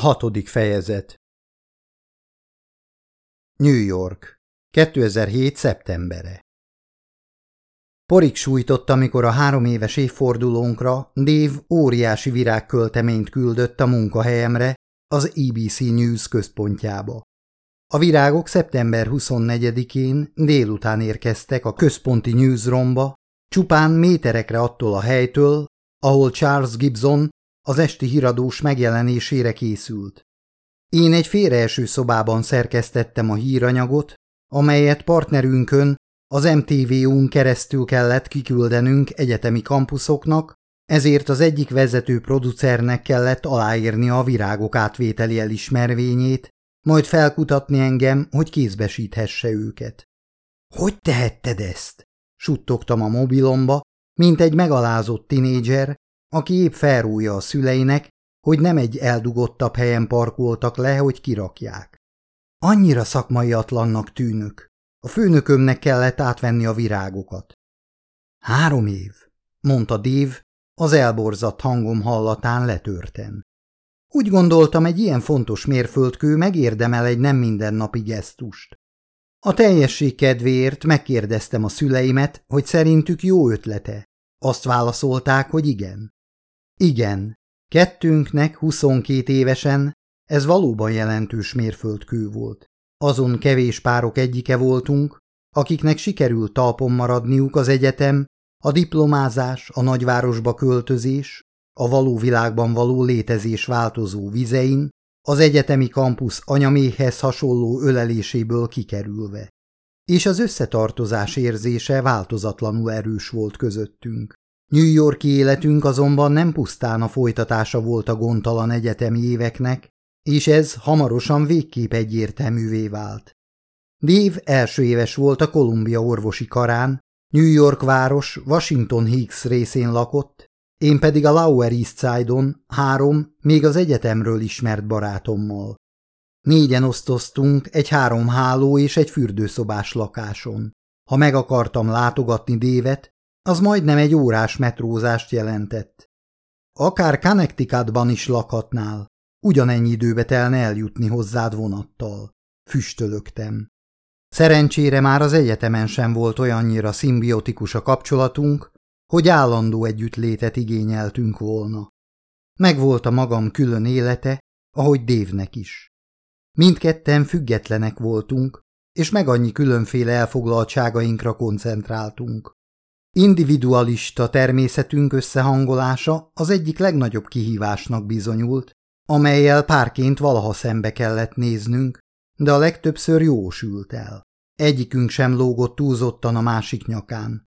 Hatodik fejezet New York 2007. szeptembere Porig sújtott, amikor a három éves évfordulónkra Dave óriási virágkölteményt küldött a munkahelyemre az ABC News központjába. A virágok szeptember 24-én délután érkeztek a központi newsroomba, csupán méterekre attól a helytől, ahol Charles Gibson az esti híradós megjelenésére készült. Én egy félreeső szobában szerkesztettem a híranyagot, amelyet partnerünkön, az MTV-ún keresztül kellett kiküldenünk egyetemi kampuszoknak, ezért az egyik vezető producernek kellett aláírni a virágok átvételi elismervényét, majd felkutatni engem, hogy kézbesíthesse őket. – Hogy tehetted ezt? – suttogtam a mobilomba, mint egy megalázott tinédzser, aki épp felrújja a szüleinek, hogy nem egy eldugottabb helyen parkoltak le, hogy kirakják. Annyira szakmaiatlannak tűnök. A főnökömnek kellett átvenni a virágokat. Három év, mondta Dév, az elborzadt hangom hallatán letörten. Úgy gondoltam, egy ilyen fontos mérföldkő megérdemel egy nem mindennapi gesztust. A teljesség kedvéért megkérdeztem a szüleimet, hogy szerintük jó ötlete. Azt válaszolták, hogy igen. Igen, kettőnknek 22 évesen ez valóban jelentős mérföldkő volt. Azon kevés párok egyike voltunk, akiknek sikerült talpon maradniuk az egyetem, a diplomázás, a nagyvárosba költözés, a való világban való létezés változó vizein, az egyetemi kampusz anyaméhez hasonló öleléséből kikerülve. És az összetartozás érzése változatlanul erős volt közöttünk. New Yorki életünk azonban nem pusztán a folytatása volt a gondtalan egyetemi éveknek, és ez hamarosan végképp egyértelművé vált. Dave első éves volt a Columbia orvosi karán, New York város Washington Hicks részén lakott, én pedig a Lower East Side-on három, még az egyetemről ismert barátommal. Négyen osztoztunk egy három háló és egy fürdőszobás lakáson. Ha meg akartam látogatni Dévet, az majdnem egy órás metrózást jelentett. Akár Connecticutban is lakhatnál, ugyanennyi időbe telne eljutni hozzád vonattal. Füstölögtem. Szerencsére már az egyetemen sem volt olyannyira szimbiotikus a kapcsolatunk, hogy állandó együttlétet igényeltünk volna. Megvolt a magam külön élete, ahogy Dévnek is. Mindketten függetlenek voltunk, és meg annyi különféle elfoglaltságainkra koncentráltunk. Individualista természetünk összehangolása az egyik legnagyobb kihívásnak bizonyult, amelyel párként valaha szembe kellett néznünk, de a legtöbbször jósült el. Egyikünk sem lógott túlzottan a másik nyakán.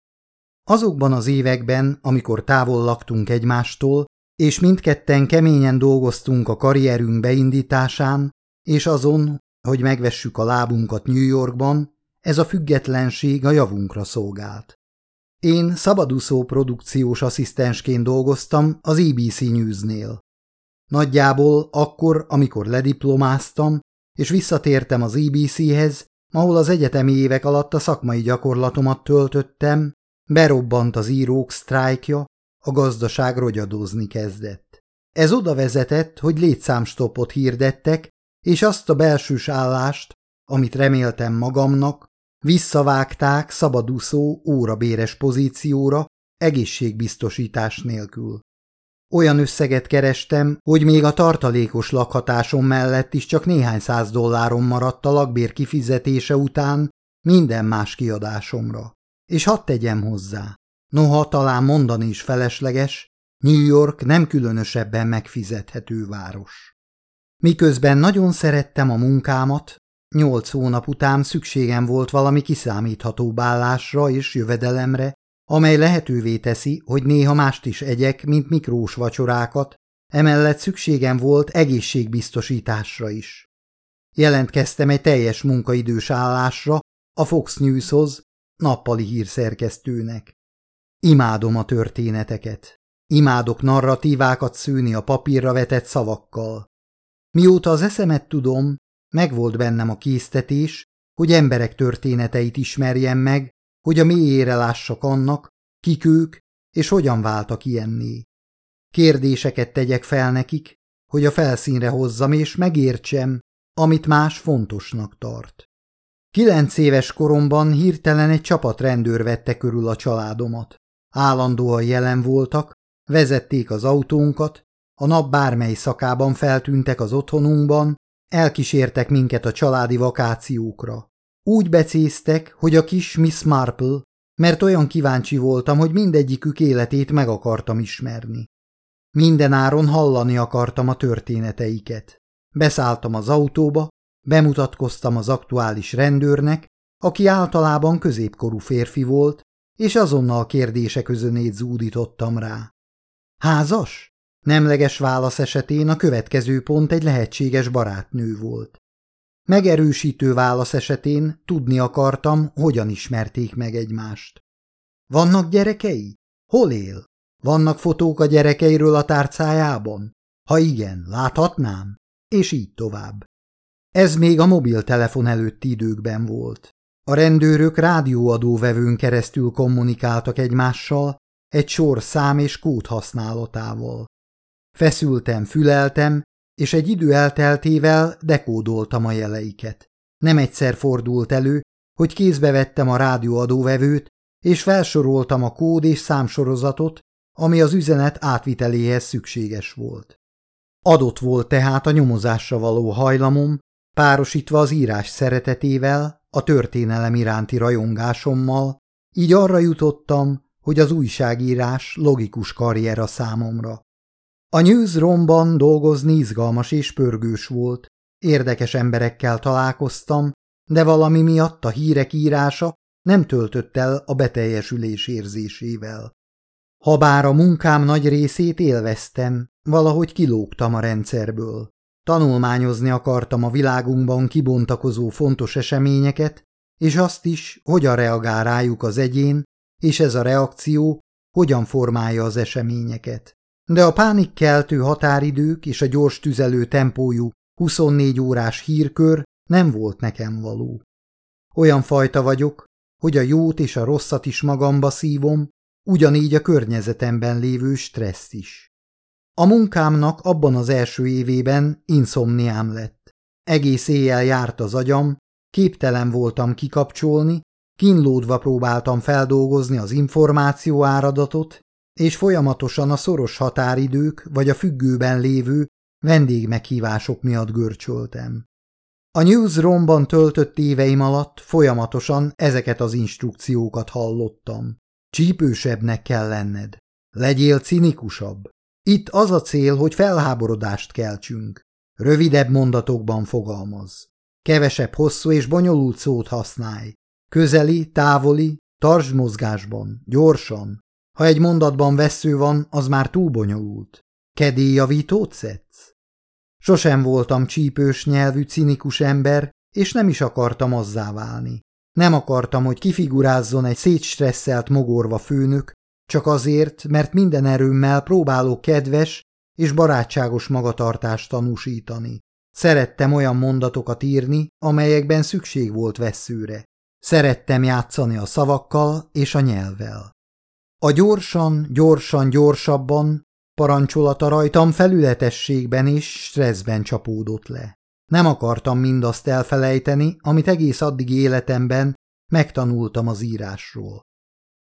Azokban az években, amikor távol laktunk egymástól, és mindketten keményen dolgoztunk a karrierünk beindításán, és azon, hogy megvessük a lábunkat New Yorkban, ez a függetlenség a javunkra szolgált. Én szabadúszó produkciós asszisztensként dolgoztam az ABC News-nél. Nagyjából akkor, amikor lediplomáztam, és visszatértem az ABC-hez, ahol az egyetemi évek alatt a szakmai gyakorlatomat töltöttem, berobbant az írók sztrájkja, a gazdaság rogyadozni kezdett. Ez oda vezetett, hogy létszámstopot hirdettek, és azt a belsős állást, amit reméltem magamnak, Visszavágták szabadúszó órabéres pozícióra, egészségbiztosítás nélkül. Olyan összeget kerestem, hogy még a tartalékos lakhatásom mellett is csak néhány száz dollárom maradt a lakbér kifizetése után minden más kiadásomra. És hadd tegyem hozzá. Noha talán mondani is felesleges, New York nem különösebben megfizethető város. Miközben nagyon szerettem a munkámat, Nyolc hónap után szükségem volt valami kiszámítható bállásra és jövedelemre, amely lehetővé teszi, hogy néha mást is egyek, mint mikrós vacsorákat, emellett szükségem volt egészségbiztosításra is. Jelentkeztem egy teljes munkaidős állásra a Fox Newshoz, nappali hírszerkesztőnek. Imádom a történeteket. Imádok narratívákat szűni a papírra vetett szavakkal. Mióta az eszemet tudom, Megvolt bennem a késztetés, hogy emberek történeteit ismerjem meg, hogy a mélyére lássak annak, kik ők, és hogyan váltak ilyenné. Kérdéseket tegyek fel nekik, hogy a felszínre hozzam és megértsem, amit más fontosnak tart. Kilenc éves koromban hirtelen egy csapat rendőr vette körül a családomat. Állandóan jelen voltak, vezették az autónkat, a nap bármely szakában feltűntek az otthonunkban, elkísértek minket a családi vakációkra. Úgy becéztek, hogy a kis Miss Marple, mert olyan kíváncsi voltam, hogy mindegyikük életét meg akartam ismerni. Minden áron hallani akartam a történeteiket. Beszálltam az autóba, bemutatkoztam az aktuális rendőrnek, aki általában középkorú férfi volt, és azonnal kérdése közönét zúdítottam rá. Házas? Nemleges válasz esetén a következő pont egy lehetséges barátnő volt. Megerősítő válasz esetén tudni akartam, hogyan ismerték meg egymást. Vannak gyerekei? Hol él? Vannak fotók a gyerekeiről a tárcájában? Ha igen, láthatnám? És így tovább. Ez még a mobiltelefon előtti időkben volt. A rendőrök rádióadóvevőn keresztül kommunikáltak egymással, egy sor szám és kód használatával. Feszültem, füleltem, és egy idő elteltével dekódoltam a jeleiket. Nem egyszer fordult elő, hogy kézbe vettem a rádióadóvevőt, és felsoroltam a kód és számsorozatot, ami az üzenet átviteléhez szükséges volt. Adott volt tehát a nyomozásra való hajlamom, párosítva az írás szeretetével, a történelem iránti rajongásommal, így arra jutottam, hogy az újságírás logikus karrier a számomra. A newsroomban dolgozni izgalmas és pörgős volt, érdekes emberekkel találkoztam, de valami miatt a hírek írása nem töltött el a beteljesülés érzésével. Habár a munkám nagy részét élveztem, valahogy kilógtam a rendszerből. Tanulmányozni akartam a világunkban kibontakozó fontos eseményeket, és azt is, hogyan reagál rájuk az egyén, és ez a reakció hogyan formálja az eseményeket. De a pánikkeltő határidők és a gyors tüzelő tempójú 24 órás hírkör nem volt nekem való. Olyan fajta vagyok, hogy a jót és a rosszat is magamba szívom, ugyanígy a környezetemben lévő stresszt is. A munkámnak abban az első évében inszomniám lett. Egész éjjel járt az agyam, képtelen voltam kikapcsolni, kínlódva próbáltam feldolgozni az információ áradatot, és folyamatosan a szoros határidők vagy a függőben lévő vendégmeghívások miatt görcsöltem. A newsroomban töltött éveim alatt folyamatosan ezeket az instrukciókat hallottam. Csípősebbnek kell lenned. Legyél cinikusabb. Itt az a cél, hogy felháborodást keltsünk. Rövidebb mondatokban fogalmaz. Kevesebb hosszú és bonyolult szót használj. Közeli, távoli, tartsd mozgásban, gyorsan. Ha egy mondatban vesző van, az már túl bonyolult. Kedélyjavítót szedsz? Sosem voltam csípős nyelvű, cinikus ember, és nem is akartam azzá válni. Nem akartam, hogy kifigurázzon egy szétstresszelt mogorva főnök, csak azért, mert minden erőmmel próbálok kedves és barátságos magatartást tanúsítani. Szerettem olyan mondatokat írni, amelyekben szükség volt veszőre. Szerettem játszani a szavakkal és a nyelvvel. A gyorsan, gyorsan, gyorsabban parancsolata rajtam felületességben és stresszben csapódott le. Nem akartam mindazt elfelejteni, amit egész addigi életemben megtanultam az írásról.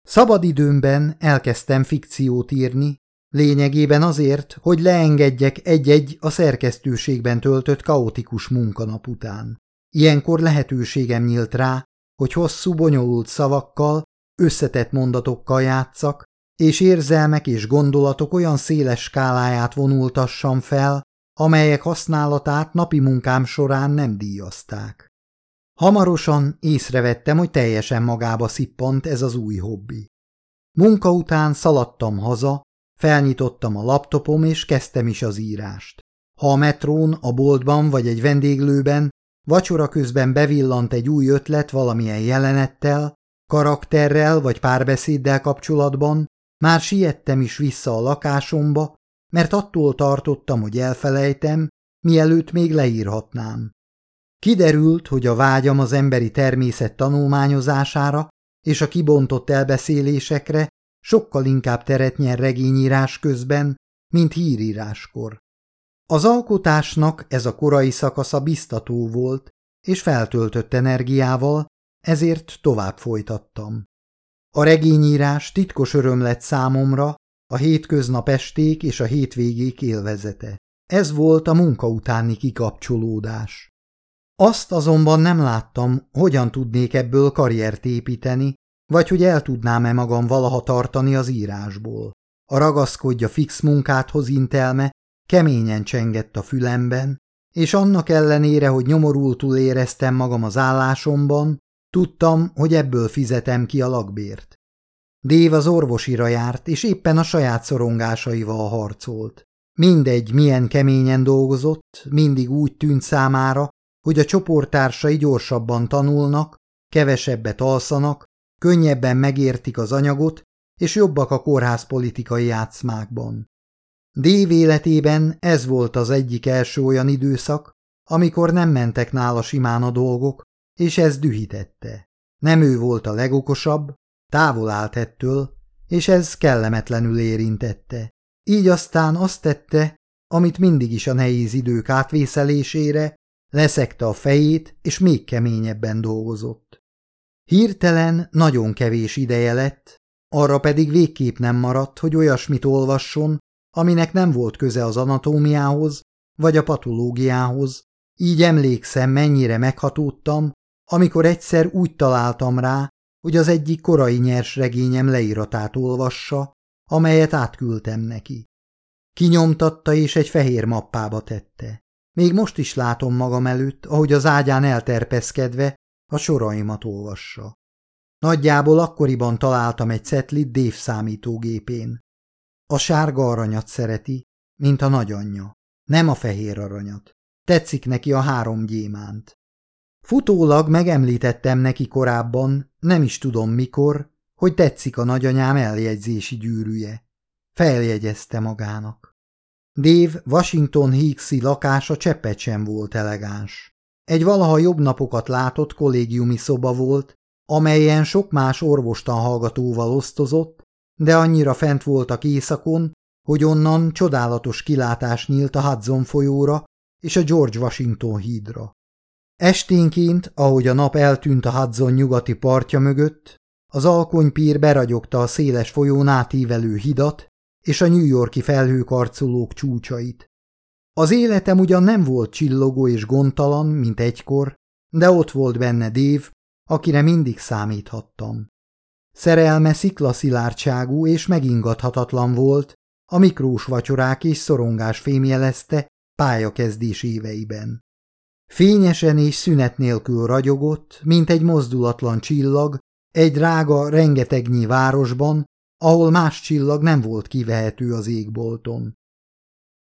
Szabadidőmben elkezdtem fikciót írni, lényegében azért, hogy leengedjek egy-egy a szerkesztőségben töltött kaotikus munkanap után. Ilyenkor lehetőségem nyílt rá, hogy hosszú, bonyolult szavakkal, összetett mondatokkal játszak, és érzelmek és gondolatok olyan széles skáláját vonultassam fel, amelyek használatát napi munkám során nem díjazták. Hamarosan észrevettem, hogy teljesen magába szippant ez az új hobbi. Munka után szaladtam haza, felnyitottam a laptopom és kezdtem is az írást. Ha a metrón, a boltban vagy egy vendéglőben vacsora közben bevillant egy új ötlet valamilyen jelenettel, karakterrel vagy párbeszéddel kapcsolatban, már siettem is vissza a lakásomba, mert attól tartottam, hogy elfelejtem, mielőtt még leírhatnám. Kiderült, hogy a vágyam az emberi természet tanulmányozására és a kibontott elbeszélésekre sokkal inkább teret nyer regényírás közben, mint híríráskor. Az alkotásnak ez a korai szakasza biztató volt, és feltöltött energiával, ezért tovább folytattam. A regényírás titkos öröm lett számomra, a hétköznap esték és a hétvégék élvezete. Ez volt a munka utáni kikapcsolódás. Azt azonban nem láttam, hogyan tudnék ebből karriert építeni, vagy hogy el tudnám-e magam valaha tartani az írásból. A ragaszkodja fix munkáthoz intelme keményen csengett a fülemben, és annak ellenére, hogy nyomorultul éreztem magam az állásomban, tudtam, hogy ebből fizetem ki a lakbért. Dév az orvosira járt, és éppen a saját szorongásaival harcolt. Mindegy, milyen keményen dolgozott, mindig úgy tűnt számára, hogy a csoporttársai gyorsabban tanulnak, kevesebbet alszanak, könnyebben megértik az anyagot, és jobbak a kórház politikai játszmákban. Dév életében ez volt az egyik első olyan időszak, amikor nem mentek nála simán a dolgok, és ez dühítette. Nem ő volt a legokosabb, távol állt ettől, és ez kellemetlenül érintette. Így aztán azt tette, amit mindig is a nehéz idők átvészelésére, leszekte a fejét, és még keményebben dolgozott. Hirtelen nagyon kevés ideje lett, arra pedig végképp nem maradt, hogy olyasmit olvasson, aminek nem volt köze az anatómiához vagy a patológiához, így emlékszem, mennyire meghatódtam, amikor egyszer úgy találtam rá, hogy az egyik korai nyers regényem leíratát olvassa, amelyet átküldtem neki. Kinyomtatta és egy fehér mappába tette. Még most is látom magam előtt, ahogy az ágyán elterpeszkedve a soraimat olvassa. Nagyjából akkoriban találtam egy cetlit Dév számítógépén. A sárga aranyat szereti, mint a nagyanyja, nem a fehér aranyat. Tetszik neki a három gyémánt. Futólag megemlítettem neki korábban, nem is tudom mikor, hogy tetszik a nagyanyám eljegyzési gyűrűje. Feljegyezte magának. Dave Washington Hicksy lakása cseppet sem volt elegáns. Egy valaha jobb napokat látott kollégiumi szoba volt, amelyen sok más orvostan hallgatóval osztozott, de annyira fent voltak éjszakon, hogy onnan csodálatos kilátás nyílt a Hudson folyóra és a George Washington hídra. Esténként, ahogy a nap eltűnt a Hudson nyugati partja mögött, az alkonypír beragyogta a széles folyón átívelő hidat és a New Yorki felhőkarcolók csúcsait. Az életem ugyan nem volt csillogó és gondtalan, mint egykor, de ott volt benne Dév, akire mindig számíthattam. Szerelme sziklaszilárdságú és megingathatatlan volt, a mikrós vacsorák és szorongás fémjelezte pályakezdés éveiben. Fényesen és szünet nélkül ragyogott, mint egy mozdulatlan csillag, egy rága rengetegnyi városban, ahol más csillag nem volt kivehető az égbolton.